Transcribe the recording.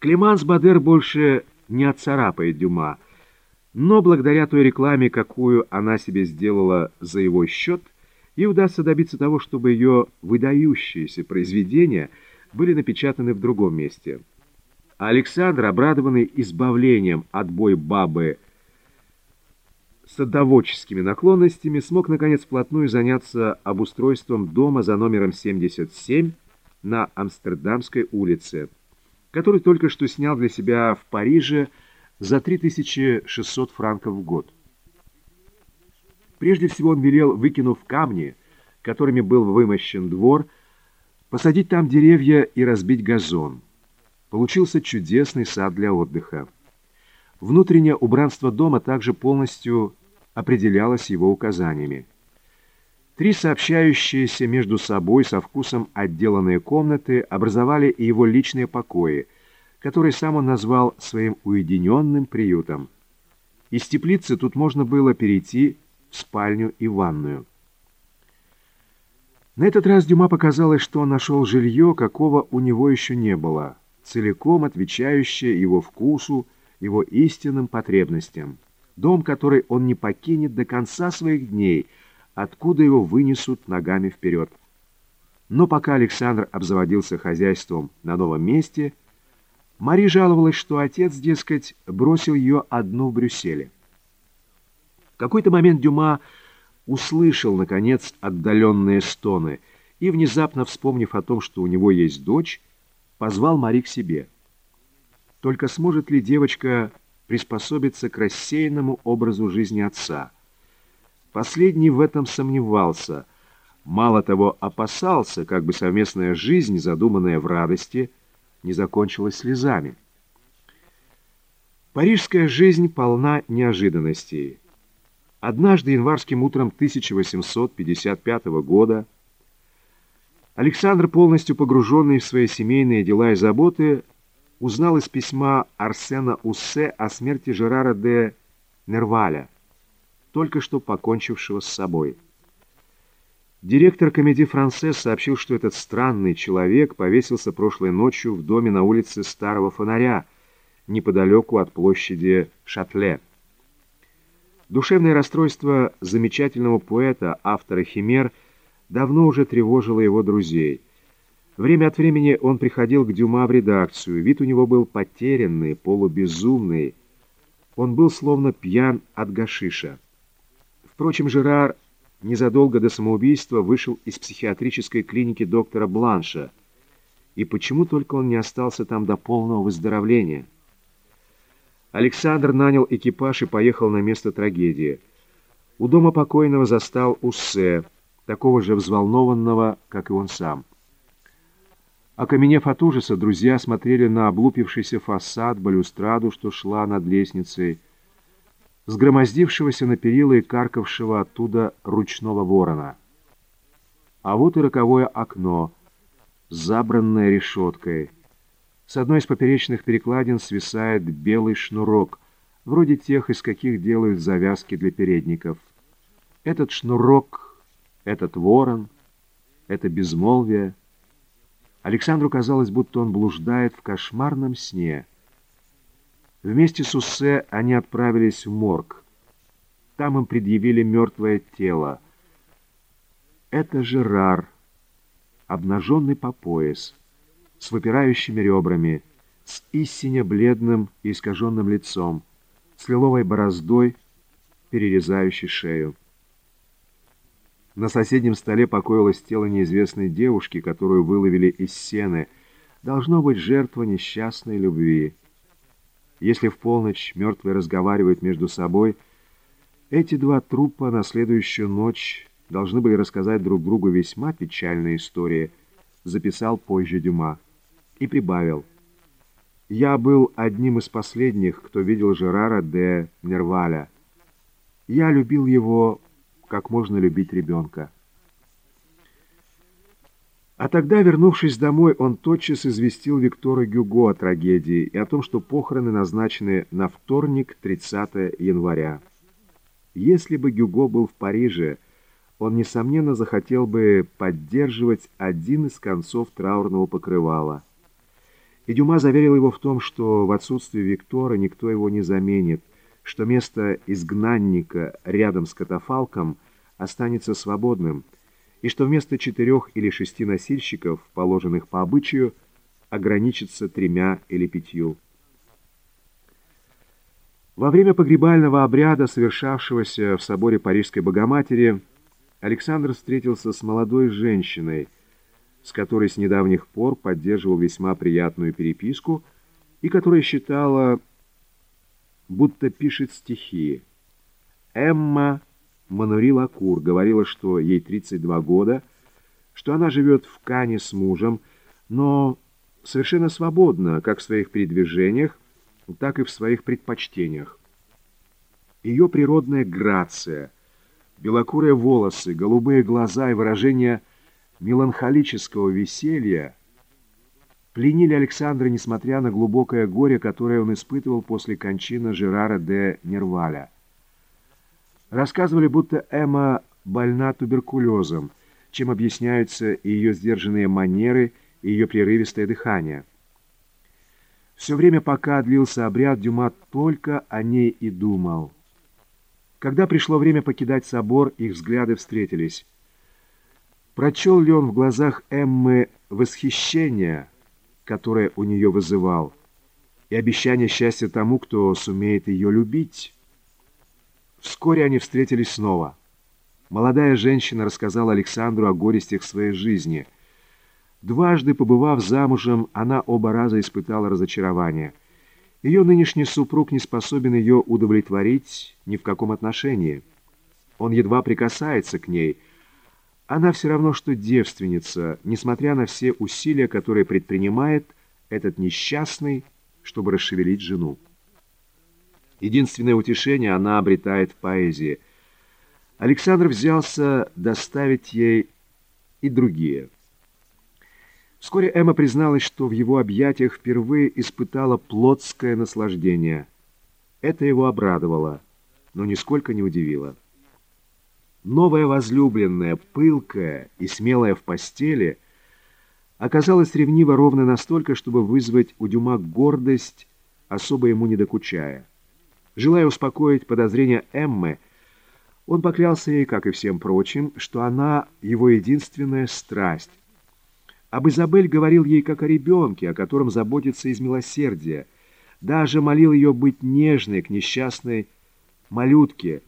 Клеманс Бадер больше не отцарапает Дюма, но благодаря той рекламе, какую она себе сделала за его счет, ей удастся добиться того, чтобы ее выдающиеся произведения были напечатаны в другом месте. Александр, обрадованный избавлением от бой бабы садоводческими наклонностями, смог, наконец, вплотную заняться обустройством дома за номером 77 на Амстердамской улице, который только что снял для себя в Париже за 3600 франков в год. Прежде всего он велел, выкинув камни, которыми был вымощен двор, посадить там деревья и разбить газон. Получился чудесный сад для отдыха. Внутреннее убранство дома также полностью определялось его указаниями. Три сообщающиеся между собой со вкусом отделанные комнаты образовали его личные покои, которые сам он назвал своим уединенным приютом. Из теплицы тут можно было перейти в спальню и ванную. На этот раз Дюма показалось, что он нашел жилье, какого у него еще не было, целиком отвечающее его вкусу, его истинным потребностям. Дом, который он не покинет до конца своих дней – откуда его вынесут ногами вперед. Но пока Александр обзаводился хозяйством на новом месте, Мари жаловалась, что отец, дескать, бросил ее одну в Брюсселе. В какой-то момент Дюма услышал, наконец, отдаленные стоны и, внезапно вспомнив о том, что у него есть дочь, позвал Мари к себе. Только сможет ли девочка приспособиться к рассеянному образу жизни отца – Последний в этом сомневался. Мало того, опасался, как бы совместная жизнь, задуманная в радости, не закончилась слезами. Парижская жизнь полна неожиданностей. Однажды январским утром 1855 года Александр, полностью погруженный в свои семейные дела и заботы, узнал из письма Арсена Уссе о смерти Жерара де Нерваля, только что покончившего с собой. Директор комедии «Францесс» сообщил, что этот странный человек повесился прошлой ночью в доме на улице Старого Фонаря, неподалеку от площади Шатле. Душевное расстройство замечательного поэта, автора «Химер», давно уже тревожило его друзей. Время от времени он приходил к Дюма в редакцию. Вид у него был потерянный, полубезумный. Он был словно пьян от гашиша. Впрочем, Жерар незадолго до самоубийства вышел из психиатрической клиники доктора Бланша. И почему только он не остался там до полного выздоровления? Александр нанял экипаж и поехал на место трагедии. У дома покойного застал Уссе, такого же взволнованного, как и он сам. Окаменев от ужаса, друзья смотрели на облупившийся фасад, балюстраду, что шла над лестницей, сгромоздившегося на перила и каркавшего оттуда ручного ворона. А вот и роковое окно, забранное решеткой. С одной из поперечных перекладин свисает белый шнурок, вроде тех, из каких делают завязки для передников. Этот шнурок, этот ворон, это безмолвие. Александру казалось, будто он блуждает в кошмарном сне — Вместе с Уссе они отправились в морг. Там им предъявили мертвое тело. Это Жерар, обнаженный по пояс, с выпирающими ребрами, с истинно бледным и искаженным лицом, с лиловой бороздой, перерезающей шею. На соседнем столе покоилось тело неизвестной девушки, которую выловили из сены. Должно быть жертва несчастной любви. Если в полночь мертвые разговаривают между собой, эти два трупа на следующую ночь должны были рассказать друг другу весьма печальные истории, записал позже Дюма и прибавил. Я был одним из последних, кто видел Жерара де Нерваля. Я любил его, как можно любить ребенка. А тогда, вернувшись домой, он тотчас известил Виктора Гюго о трагедии и о том, что похороны назначены на вторник, 30 января. Если бы Гюго был в Париже, он, несомненно, захотел бы поддерживать один из концов траурного покрывала. И Дюма заверил его в том, что в отсутствие Виктора никто его не заменит, что место изгнанника рядом с катафалком останется свободным, и что вместо четырех или шести носильщиков, положенных по обычаю, ограничится тремя или пятью. Во время погребального обряда, совершавшегося в соборе Парижской Богоматери, Александр встретился с молодой женщиной, с которой с недавних пор поддерживал весьма приятную переписку и которая считала, будто пишет стихи. Эмма Манури Лакур говорила, что ей 32 года, что она живет в Кане с мужем, но совершенно свободна как в своих передвижениях, так и в своих предпочтениях. Ее природная грация, белокурые волосы, голубые глаза и выражение меланхолического веселья пленили Александра, несмотря на глубокое горе, которое он испытывал после кончины Жерара де Нерваля. Рассказывали, будто Эмма больна туберкулезом, чем объясняются и ее сдержанные манеры, и ее прерывистое дыхание. Все время, пока длился обряд, Дюма только о ней и думал. Когда пришло время покидать собор, их взгляды встретились. Прочел ли он в глазах Эммы восхищение, которое у нее вызывал, и обещание счастья тому, кто сумеет ее любить? Вскоре они встретились снова. Молодая женщина рассказала Александру о горестях своей жизни — Дважды побывав замужем, она оба раза испытала разочарование. Ее нынешний супруг не способен ее удовлетворить ни в каком отношении. Он едва прикасается к ней. Она все равно, что девственница, несмотря на все усилия, которые предпринимает этот несчастный, чтобы расшевелить жену. Единственное утешение она обретает в поэзии. Александр взялся доставить ей и другие – Вскоре Эмма призналась, что в его объятиях впервые испытала плотское наслаждение. Это его обрадовало, но нисколько не удивило. Новая возлюбленная, пылкая и смелая в постели, оказалась ревнива ровно настолько, чтобы вызвать у Дюма гордость, особо ему не докучая. Желая успокоить подозрения Эммы, он поклялся ей, как и всем прочим, что она его единственная страсть, об Изабель говорил ей как о ребенке, о котором заботится из милосердия. Даже молил ее быть нежной к несчастной малютке,